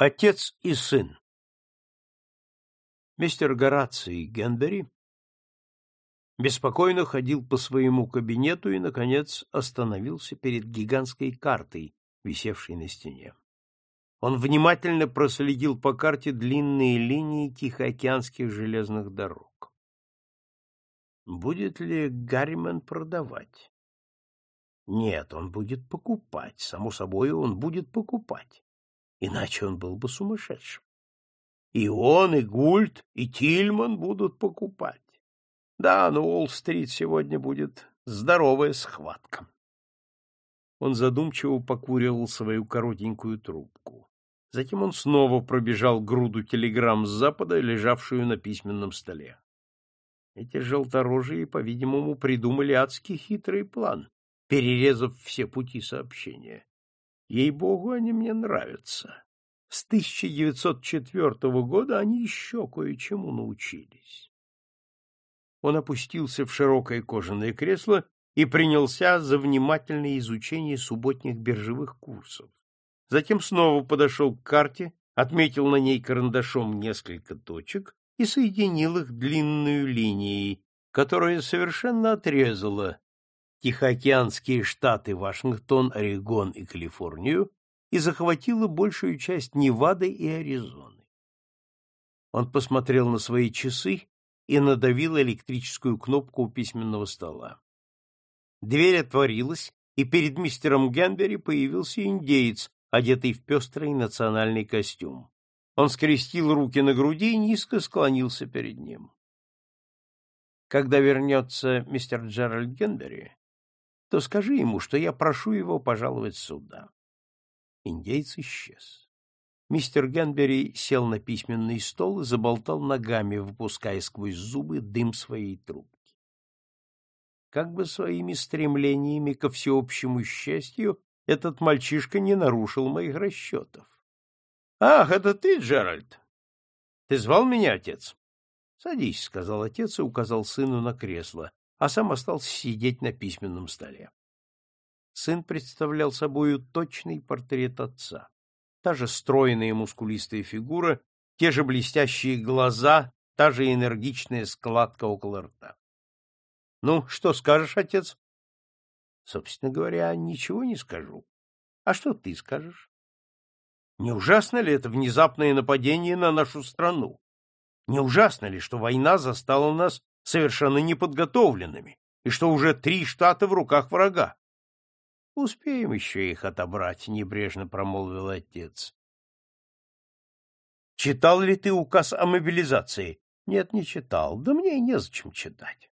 Отец и сын Мистер Гораций Генбери беспокойно ходил по своему кабинету и, наконец, остановился перед гигантской картой, висевшей на стене. Он внимательно проследил по карте длинные линии Тихоокеанских железных дорог. Будет ли Гарримен продавать? Нет, он будет покупать. Само собой, он будет покупать. Иначе он был бы сумасшедшим. И он, и Гульт, и Тильман будут покупать. Да, на Уолл-стрит сегодня будет здоровая схватка. Он задумчиво покуривал свою коротенькую трубку. Затем он снова пробежал груду телеграмм с запада, лежавшую на письменном столе. Эти желторожие, по-видимому, придумали адский хитрый план, перерезав все пути сообщения. Ей-богу, они мне нравятся. С 1904 года они еще кое-чему научились. Он опустился в широкое кожаное кресло и принялся за внимательное изучение субботних биржевых курсов. Затем снова подошел к карте, отметил на ней карандашом несколько точек и соединил их длинную линией, которая совершенно отрезала Тихоокеанские штаты Вашингтон, Орегон и Калифорнию и захватила большую часть Невады и Аризоны. Он посмотрел на свои часы и надавил электрическую кнопку у письменного стола. Дверь отворилась, и перед мистером Генбери появился индеец, одетый в пестрый национальный костюм. Он скрестил руки на груди и низко склонился перед ним. Когда вернется мистер Джеральд Генбери, то скажи ему, что я прошу его пожаловать сюда. Индейец исчез. Мистер Генбери сел на письменный стол и заболтал ногами, выпуская сквозь зубы дым своей трубки. Как бы своими стремлениями ко всеобщему счастью этот мальчишка не нарушил моих расчетов. — Ах, это ты, Джеральд! Ты звал меня, отец? — Садись, — сказал отец и указал сыну на кресло, а сам остался сидеть на письменном столе. Сын представлял собою точный портрет отца. Та же стройная мускулистая фигура, те же блестящие глаза, та же энергичная складка около рта. — Ну, что скажешь, отец? — Собственно говоря, ничего не скажу. А что ты скажешь? Не ужасно ли это внезапное нападение на нашу страну? Не ужасно ли, что война застала нас совершенно неподготовленными, и что уже три штата в руках врага. — Успеем еще их отобрать, — небрежно промолвил отец. — Читал ли ты указ о мобилизации? — Нет, не читал. Да мне и незачем читать.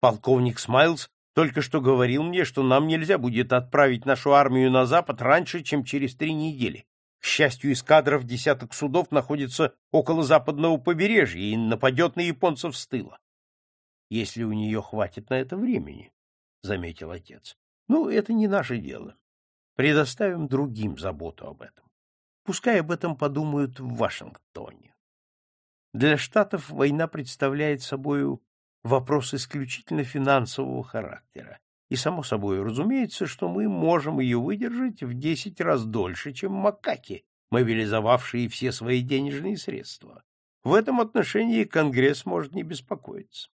Полковник Смайлз только что говорил мне, что нам нельзя будет отправить нашу армию на запад раньше, чем через три недели. К счастью, из кадров десяток судов находится около западного побережья и нападет на японцев с тыла если у нее хватит на это времени, — заметил отец. — Ну, это не наше дело. Предоставим другим заботу об этом. Пускай об этом подумают в Вашингтоне. Для Штатов война представляет собой вопрос исключительно финансового характера. И, само собой, разумеется, что мы можем ее выдержать в десять раз дольше, чем макаки, мобилизовавшие все свои денежные средства. В этом отношении Конгресс может не беспокоиться.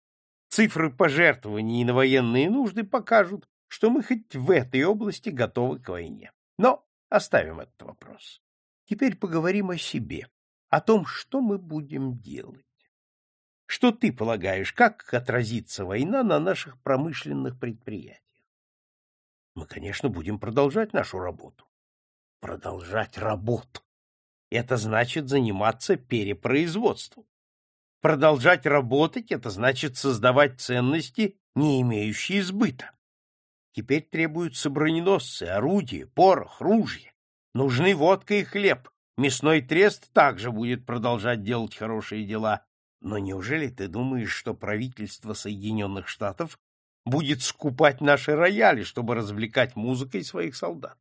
Цифры пожертвований на военные нужды покажут, что мы хоть в этой области готовы к войне. Но оставим этот вопрос. Теперь поговорим о себе, о том, что мы будем делать. Что ты полагаешь, как отразится война на наших промышленных предприятиях? Мы, конечно, будем продолжать нашу работу. Продолжать работу. Это значит заниматься перепроизводством. Продолжать работать — это значит создавать ценности, не имеющие сбыта. Теперь требуются броненосцы, орудия, порох, ружья. Нужны водка и хлеб. Мясной трест также будет продолжать делать хорошие дела. Но неужели ты думаешь, что правительство Соединенных Штатов будет скупать наши рояли, чтобы развлекать музыкой своих солдат?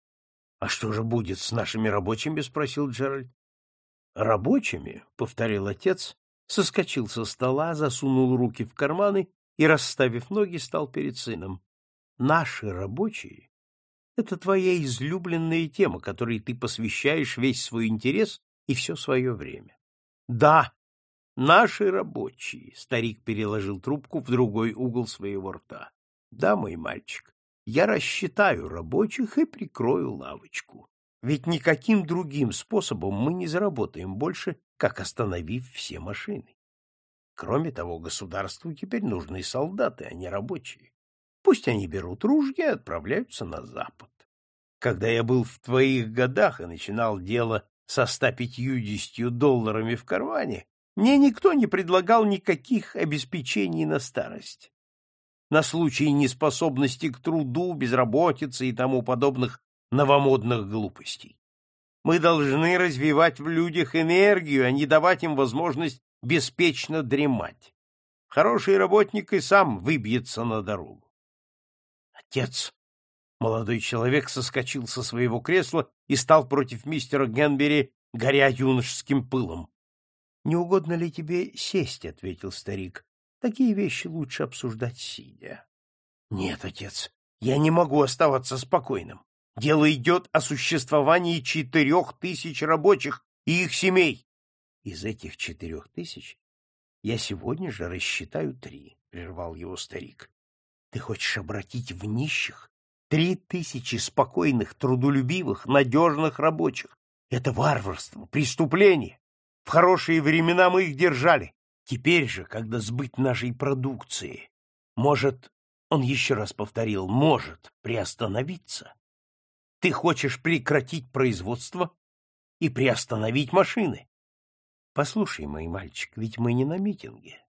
— А что же будет с нашими рабочими? — спросил Джеральд. — Рабочими? — повторил отец, соскочил со стола, засунул руки в карманы и, расставив ноги, стал перед сыном. Наши рабочие — Это твоя излюбленная тема, которой ты посвящаешь весь свой интерес и все свое время. Да, наши рабочие, старик переложил трубку в другой угол своего рта. Да, мой мальчик, я рассчитаю рабочих и прикрою лавочку. Ведь никаким другим способом мы не заработаем больше, как остановив все машины. Кроме того, государству теперь нужны солдаты, а не рабочие. Пусть они берут ружья и отправляются на запад. Когда я был в твоих годах и начинал дело со 150 долларами в кармане, мне никто не предлагал никаких обеспечений на старость. На случай неспособности к труду, безработицы и тому подобных новомодных глупостей. Мы должны развивать в людях энергию, а не давать им возможность беспечно дремать. Хороший работник и сам выбьется на дорогу. Отец! Молодой человек соскочил со своего кресла и стал против мистера Генбери, горя юношеским пылом. — Не угодно ли тебе сесть? — ответил старик. — Такие вещи лучше обсуждать сидя. — Нет, отец, я не могу оставаться спокойным. Дело идет о существовании четырех тысяч рабочих и их семей. Из этих четырех тысяч я сегодня же рассчитаю три, — прервал его старик. Ты хочешь обратить в нищих три тысячи спокойных, трудолюбивых, надежных рабочих? Это варварство, преступление. В хорошие времена мы их держали. Теперь же, когда сбыть нашей продукции может, он еще раз повторил, может приостановиться, ты хочешь прекратить производство и приостановить машины. Послушай, мой мальчик, ведь мы не на митинге.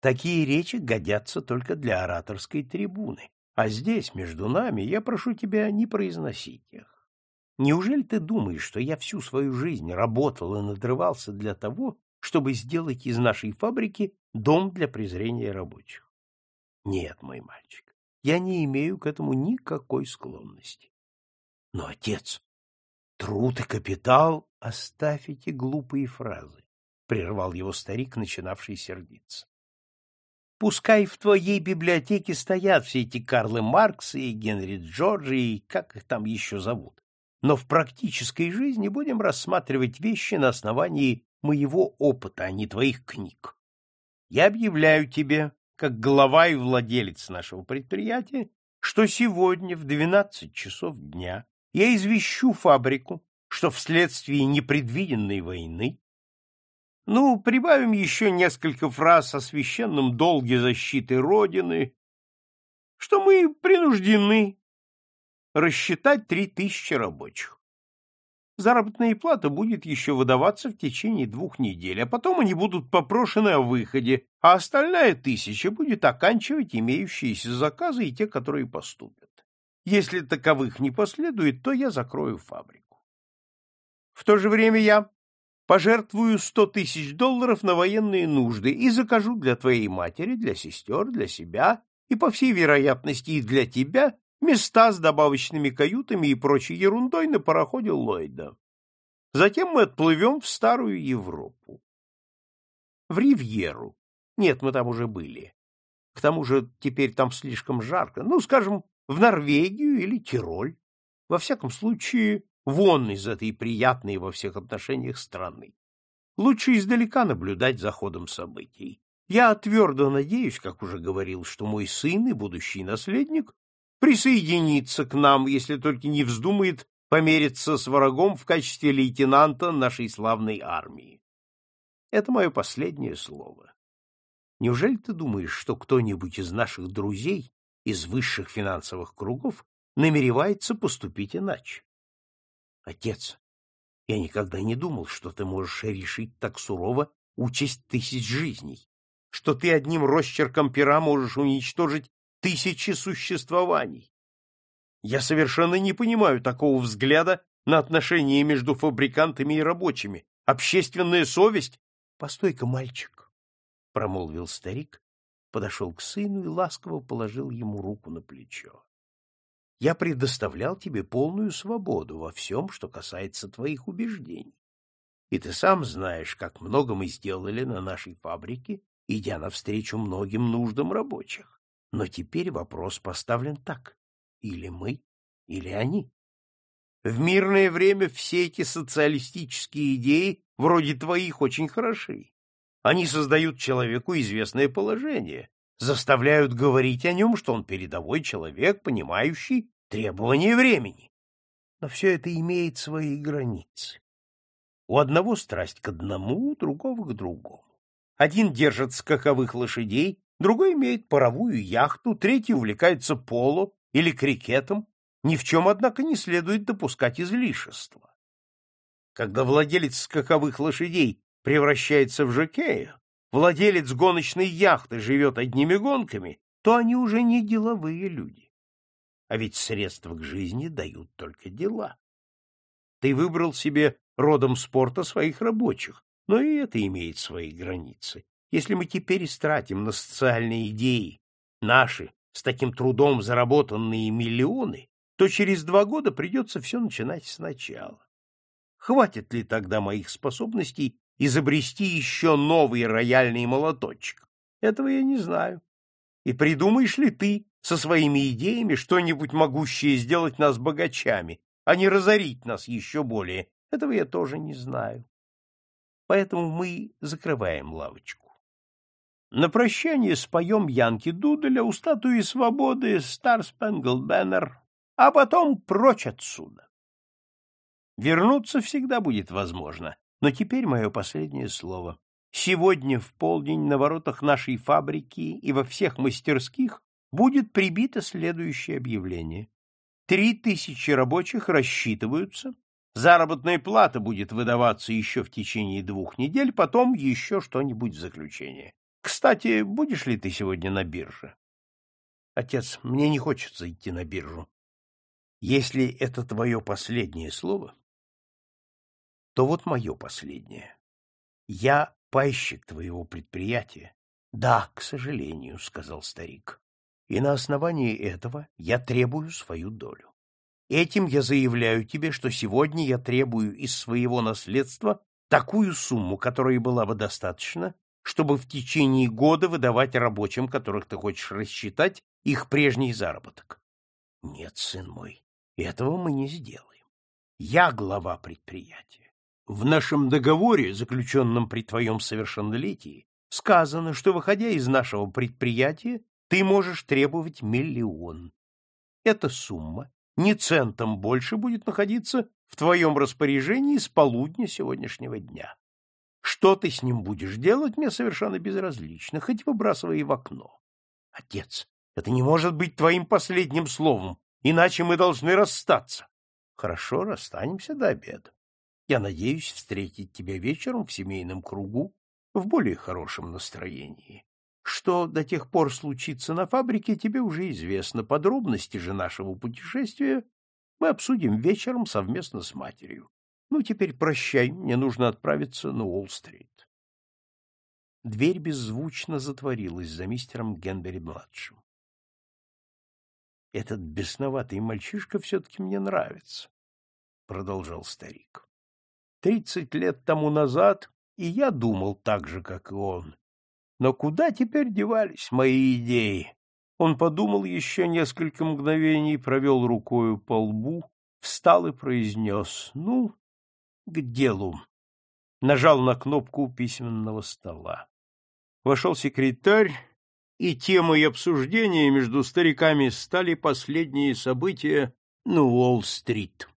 Такие речи годятся только для ораторской трибуны, а здесь, между нами, я прошу тебя не произносить их. Неужели ты думаешь, что я всю свою жизнь работал и надрывался для того, чтобы сделать из нашей фабрики дом для презрения рабочих? Нет, мой мальчик, я не имею к этому никакой склонности. Но, отец, труд и капитал — оставь эти глупые фразы, — прервал его старик, начинавший сердиться. Пускай в твоей библиотеке стоят все эти Карлы Марксы и Генри Джорджи и как их там еще зовут. Но в практической жизни будем рассматривать вещи на основании моего опыта, а не твоих книг. Я объявляю тебе, как глава и владелец нашего предприятия, что сегодня в 12 часов дня я извещу фабрику, что вследствие непредвиденной войны ну, прибавим еще несколько фраз о священном долге защиты Родины, что мы принуждены рассчитать три тысячи рабочих. Заработная плата будет еще выдаваться в течение двух недель, а потом они будут попрошены о выходе, а остальная тысяча будет оканчивать имеющиеся заказы и те, которые поступят. Если таковых не последует, то я закрою фабрику. В то же время я пожертвую сто тысяч долларов на военные нужды и закажу для твоей матери, для сестер, для себя и, по всей вероятности, и для тебя места с добавочными каютами и прочей ерундой на пароходе Ллойда. Затем мы отплывем в Старую Европу. В Ривьеру. Нет, мы там уже были. К тому же теперь там слишком жарко. Ну, скажем, в Норвегию или Тироль. Во всяком случае, вон из этой приятной во всех отношениях страны. Лучше издалека наблюдать за ходом событий. Я твердо надеюсь, как уже говорил, что мой сын и будущий наследник присоединится к нам, если только не вздумает помериться с врагом в качестве лейтенанта нашей славной армии. Это мое последнее слово. Неужели ты думаешь, что кто-нибудь из наших друзей из высших финансовых кругов намеревается поступить иначе. Отец, я никогда не думал, что ты можешь решить так сурово участь тысяч жизней, что ты одним росчерком пера можешь уничтожить тысячи существований. Я совершенно не понимаю такого взгляда на отношения между фабрикантами и рабочими. Общественная совесть... — Постой-ка, мальчик, — промолвил старик, подошел к сыну и ласково положил ему руку на плечо. Я предоставлял тебе полную свободу во всем, что касается твоих убеждений. И ты сам знаешь, как много мы сделали на нашей фабрике, идя навстречу многим нуждам рабочих. Но теперь вопрос поставлен так. Или мы, или они? В мирное время все эти социалистические идеи, вроде твоих, очень хороши. Они создают человеку известное положение, заставляют говорить о нем, что он передовой человек, понимающий требования времени. Но все это имеет свои границы. У одного страсть к одному, у другого к другому. Один держит скаковых лошадей, другой имеет паровую яхту, третий увлекается поло или крикетом. Ни в чем, однако, не следует допускать излишества. Когда владелец скаковых лошадей превращается в жокея, владелец гоночной яхты живет одними гонками, то они уже не деловые люди. А ведь средства к жизни дают только дела. Ты выбрал себе родом спорта своих рабочих, но и это имеет свои границы. Если мы теперь истратим на социальные идеи наши, с таким трудом заработанные миллионы, то через два года придется все начинать сначала. Хватит ли тогда моих способностей изобрести еще новый рояльный молоточек? Этого я не знаю. И придумаешь ли ты со своими идеями что-нибудь могущее сделать нас богачами, а не разорить нас еще более? Этого я тоже не знаю. Поэтому мы закрываем лавочку. На прощание споем Янки Дуделя у статуи свободы Star Spangled Banner, а потом прочь отсюда. Вернуться всегда будет возможно, но теперь мое последнее слово. Сегодня в полдень на воротах нашей фабрики и во всех мастерских будет прибито следующее объявление. Три тысячи рабочих рассчитываются Заработная плата будет выдаваться еще в течение двух недель, потом еще что-нибудь в заключение. Кстати, будешь ли ты сегодня на бирже? Отец, мне не хочется идти на биржу. Если это твое последнее слово, то вот мое последнее. Я пайщик твоего предприятия. Да, к сожалению, сказал старик. И на основании этого я требую свою долю. Этим я заявляю тебе, что сегодня я требую из своего наследства такую сумму, которая была бы достаточно, чтобы в течение года выдавать рабочим, которых ты хочешь рассчитать, их прежний заработок. Нет, сын мой, этого мы не сделаем. Я глава предприятия. В нашем договоре, заключенном при твоем совершеннолетии, сказано, что, выходя из нашего предприятия, ты можешь требовать миллион. Эта сумма ни центом больше будет находиться в твоем распоряжении с полудня сегодняшнего дня. Что ты с ним будешь делать, мне совершенно безразлично, хоть выбрасывай в окно. Отец, это не может быть твоим последним словом, иначе мы должны расстаться. Хорошо, расстанемся до обеда. Я надеюсь встретить тебя вечером в семейном кругу в более хорошем настроении. Что до тех пор случится на фабрике, тебе уже известно. Подробности же нашего путешествия мы обсудим вечером совместно с матерью. Ну, теперь прощай, мне нужно отправиться на Уолл-стрит. Дверь беззвучно затворилась за мистером Генбери-младшим. «Этот бесноватый мальчишка все-таки мне нравится», — продолжал старик. «Тридцать лет тому назад и я думал так же, как и он, но куда теперь девались мои идеи? Он подумал еще несколько мгновений, провел рукою по лбу, встал и произнес «Ну, к делу». Нажал на кнопку письменного стола. Вошел секретарь, и темой обсуждения между стариками стали последние события на Уолл-стрит.